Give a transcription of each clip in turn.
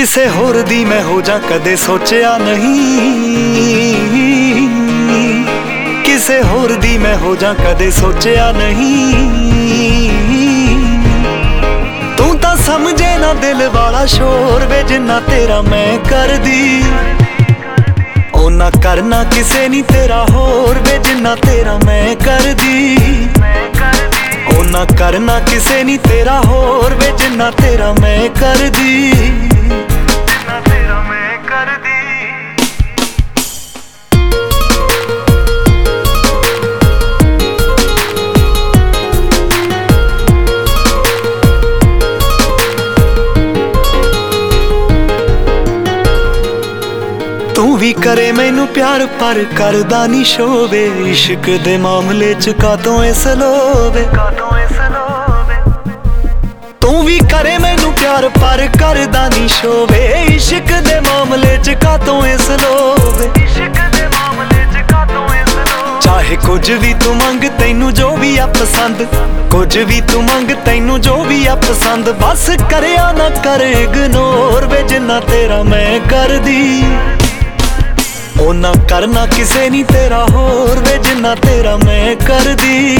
ਕਿਸੇ ਹੋਰ ਦੀ ਮੈਂ ਹੋ ਜਾ ਕਦੇ ਸੋਚਿਆ ਨਹੀਂ। ਕਿਸੇ ਹੋਰ ਦੀ ਮੈਂ ਹੋ ਜਾ ਕਦੇ ਸੋਚਿਆ ਨਹੀਂ। ਤੂੰ ਤਾਂ ਸਮਝੇ ਨਾ ਦਿਲ ਵਾਲਾ ਸ਼ੋਰ ਵੇ ਜਿੰਨਾ ਤੇਰਾ ਮੈਂ ਕਰਦੀ। ਉਹ ਨਾ ਕਰਨਾ ਕਿਸੇ ਨਹੀਂ ਤੇਰਾ ਹੋਰ ਵੇ ਜਿੰਨਾ ਤੇਰਾ ਮੈਂ ਕਰਦੀ। ਉਹ ਨਾ ਕਰਨਾ ਕਿਸੇ ਨਹੀਂ ਤੇਰਾ ਹੋਰ ਵੇ ਜਿੰਨਾ ਤੇਰਾ ਮੈਂ ਕਰਦੀ। ਵੀ ਕਰੇ, ਮੈਨੂੰ ਪਿਆਰ ਪਰ ਕਰਦਾ ਨਹੀਂ ਸ਼ੋਵੇ। ਇਸ਼ਕ ਦੇ ਮਾਮਲੇ ਚ ਕਾਤੋਂ ਇਸ ਲੋਵੇ? ਕਾਤੋਂ ਇਸ ਲੋਵੇ ਤੂੰ ਵੀ ਕਰੇ, ਮੈਨੂੰ ਪਿਆਰ ਪਰ ਕਰਦਾ ਨਹੀਂ ਸ਼ੋਵੇ। ਇਸ਼ਕ ਦੇ ਮਾਮਲੇ ਚ ਕਾਤੋਂ ਇਸ ਲੋਵੇ? ਇਸ਼ਕ ਦੇ ਮਾਮਲੇ ਚ ਕਾਤੋਂ ਇਸ ਲੋਵੇ ਚਾਹੇ ਕੁਝ ਵੀ ਤੂੰ ਮੰਗ, ਤੈਨੂੰ ਜੋ ਵੀ ਆ ਪਸੰਦ। ਕੁਝ ਵੀ ਤੂੰ ਮੰਗ, ਤੈਨੂੰ ਜੋ ਵੀ ਆ ਪਸੰਦ। ਬਸ ਕਰਿਆ ਨਾ ਕਰ ਇਗਨੋਰ ਵੇ, ਜਿੰਨਾ ਤੇਰਾ ਮੈਂ ਕਰਦੀ। ਉਹ ਨਾ ਕਰਨਾ ਕਿਸੇ ਨਹੀਂ ਤੇਰਾ ਹੋਰ ਵੇ, ਜਿੰਨਾ ਤੇਰਾ ਮੈਂ ਕਰਦੀ।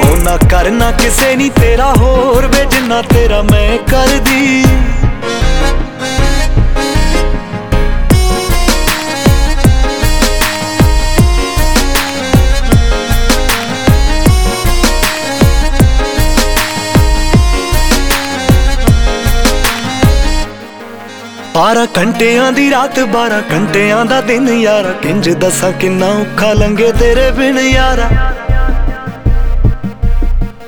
ਉਹ ਨਾ ਕਰਨਾ ਕਿਸੇ ਨਹੀਂ ਤੇਰਾ ਹੋਰ ਵੇ, ਜਿੰਨਾ ਤੇਰਾ ਮੈਂ ਕਰਦੀ। ਬਾਰਾਂ ਘੰਟਿਆਂ ਦੀ ਰਾਤ 12 ਘੰਟਿਆਂ ਦਾ ਦਿਨ ਯਾਰਾ। ਕਿੰਜ ਦੱਸਾਂ ਕਿੰਨਾ ਔਖਾ ਲੰਗੇ ਤੇਰੇ ਬਿਨ ਯਾਰਾ।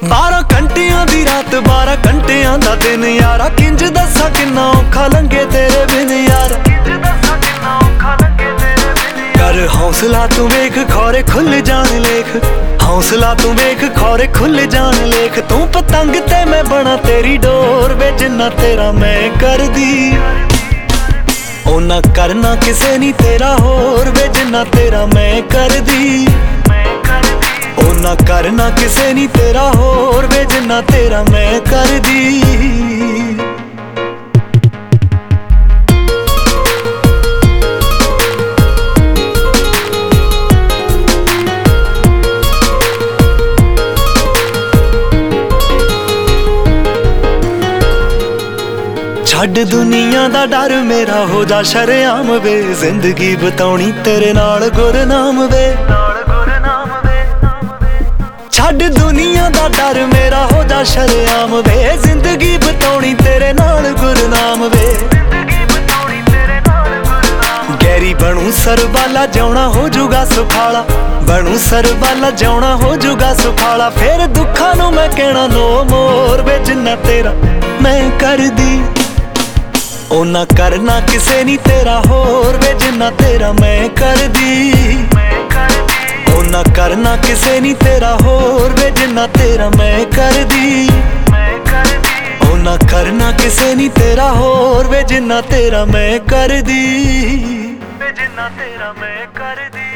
12 ਘੰਟਿਆਂ ਦੀ ਰਾਤ 12 ਘੰਟਿਆਂ ਦਾ ਦਿਨ ਯਾਰਾ। ਕਿੰਜ ਦੱਸਾਂ ਕਿੰਨਾ ਔਖਾ ਲੰਗੇ ਤੇਰੇ ਬਿਨ ਯਾਰਾ। ਕਰ ਹੌਸਲਾ ਤੂੰ ਵੇਖ, ਖੋਰੇ ਖੁੱਲ ਜਾਣ ਲੇਖ। ਹੌਸਲਾ ਤੂੰ ਵੇਖ, ਖੋਰੇ ਖੁੱਲ ਜਾਣ ਲੇਖ। ਤੂੰ ਪਤੰਗ ਤੇ ਮੈਂ ਬਣਾ ਤੇਰੀ ਡੋਰ ਵੇ ਜਿੰਨਾ ਤੇਰਾ ਮੈਂ ਕਰਦੀ। ਉਹ ਨਾ ਕਰਨਾ ਕਿਸੇ ਨਹੀਂ ਤੇਰਾ ਹੋਰ ਵੇ ਜਿੰਨਾ ਤੇਰਾ ਮੈਂ ਕਰਦੀ। ਉਹ ਨਾ ਕਰਨਾ ਕਿਸੇ ਨਹੀਂ ਤੇਰਾ ਹੋਰ ਵੇ ਜਿੰਨਾ ਤੇਰਾ ਮੈਂ ਕਰਦੀ। ਛੱਡ ਦੁਨੀਆ ਦਾ ਡਰ ਮੇਰਾ ਹੋ ਜਾ ਸ਼ਰਆਮ ਵੇ। ਜ਼ਿੰਦਗੀ ਬਤਾਉਣੀ ਤੇਰੇ ਨਾਲ ਗੁਰਨਾਮ ਵੇ। ਛੱਡ ਦੁਨੀਆ ਦਾ ਡਰ ਮੇਰਾ ਹੋ ਜਾ ਸ਼ਰਆਮ ਵੇ। ਜ਼ਿੰਦਗੀ ਬਤਾਉਣੀ ਤੇਰੇ ਨਾਲ ਗੁਰਨਾਮ ਵੇ। ਗੈਰੀ ਬਣੂ ਸਰਬਾਲਾ ਜਾਉਣਾ ਹੋ ਜੂਗਾ ਸੁਖਾਲਾ। ਬਣੂ ਸਰਬਾਲਾ ਜਾਉਣਾ ਹੋ ਜੂਗਾ ਸੁਖਾਲਾ। ਫੇਰ ਦੁੱਖਾਂ ਨੂੰ ਮੈਂ ਕਹਿਣਾ, ਨੋ ਮੋਰ ਵੇ ਜਿੰਨਾ ਤੇਰਾ ਮੈਂ ਕਰਦੀ ਉਹ ਨਾ ਕਰਨਾ ਕਿਸੇ ਨਹੀਂ ਤੇਰਾ ਹੋਰ ਵੇ ਜਿੰਨਾ ਤੇਰਾ ਮੈਂ ਕਰਦੀ। ਉਹ ਨਾ ਕਰਨਾ ਕਿਸੇ ਨਹੀਂ ਤੇਰਾ ਹੋਰ ਵੇ ਜਿੰਨਾ ਤੇਰਾ ਮੈਂ ਕਰਦੀ। ਉਹ ਨਾ ਕਰਨਾ ਕਿਸੇ ਨਹੀਂ ਤੇਰਾ ਹੋਰ ਵੇ ਜਿੰਨਾ ਤੇਰਾ ਮੈਂ ਕਰਦੀ। ਵੇ ਜਿੰਨਾ ਤੇਰਾ ਮੈਂ ਕਰਦੀ।